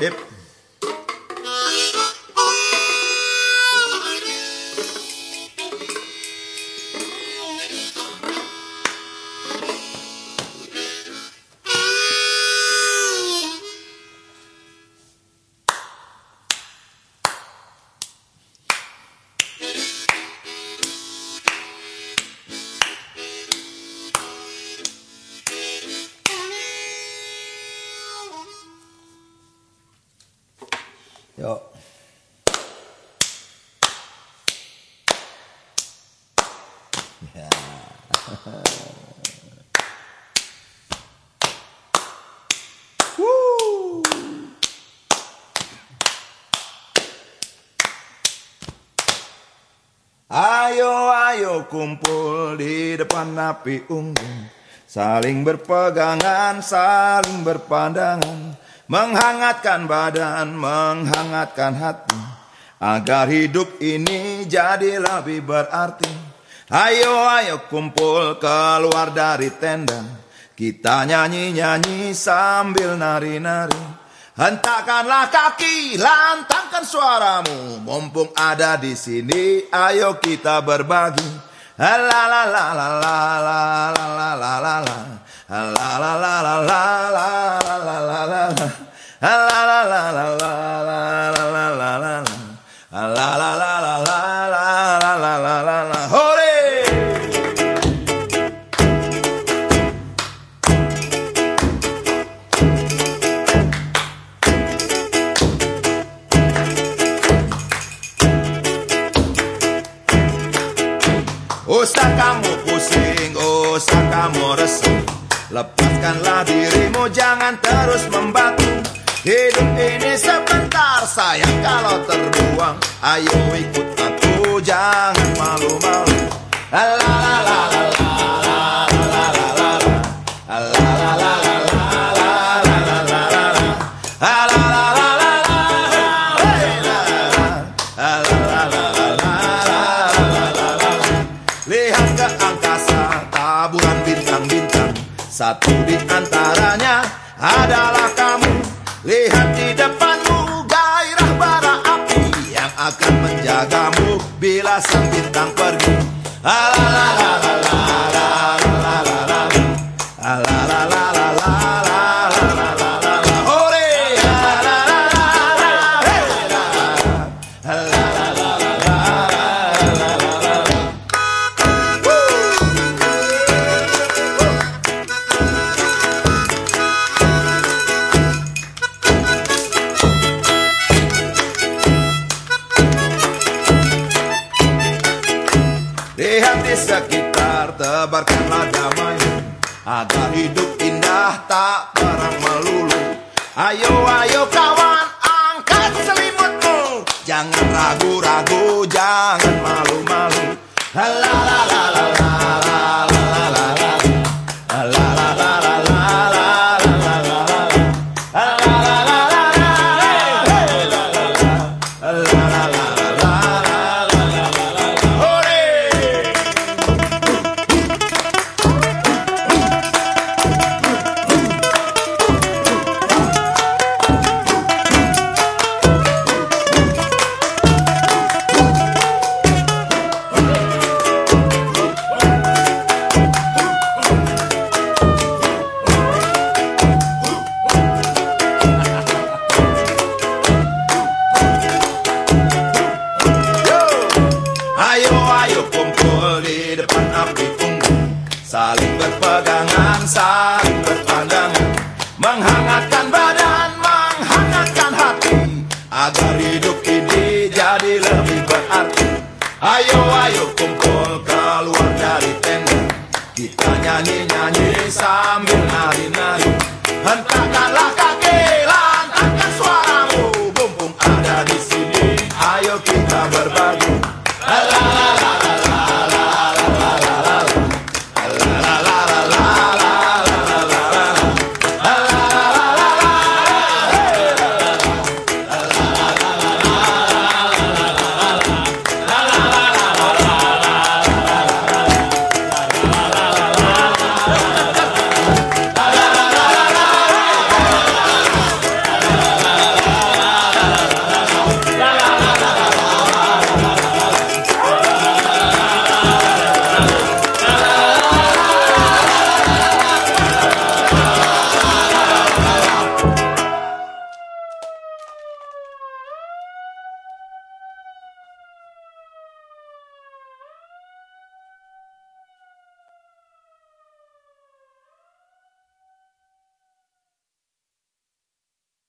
Yep. Yuk. Ya. Ayo ayo kumpul di depan api unggun Saling berpegangan, saling berpandangan Menghangatkan badan, menghangatkan hati. Agar hidup ini jadi lebih berarti. Ayo ayo kumpul keluar dari tenda. Kita nyanyi-nyanyi sambil nari-nari. Hentakkanlah kaki, lantangkan suaramu. Mumpung ada di sini, ayo kita berbagi. La Usah kamu pusing, usah kamu resah. Lepaskanlah dirimu, jangan terus membatu Hidup ini sebentar sayang kalau terbuang Ayo ikut aku jangan malu-malu La Satu di antaranya adalah kamu Lihat di depanmu gairah bara api Yang akan menjagamu bila sang bintang pergi. La Lihat di sekitar, tebarkanlah damai Agar hidup indah tak perang melulu Ayo, ayo kawan, angkat selimutmu Jangan ragu-ragu, jangan malu-malu La la la la la la la la la la la La la la la la la la depan api unggun Saling berpegangan, saling berpandangan Menghangatkan badan, menghangatkan hati. Agar hidup ini jadi lebih berarti. Ayo ayo kumpul keluar dari tenda. Kita nyanyi-nyanyi sambil nari-nari. Kaki,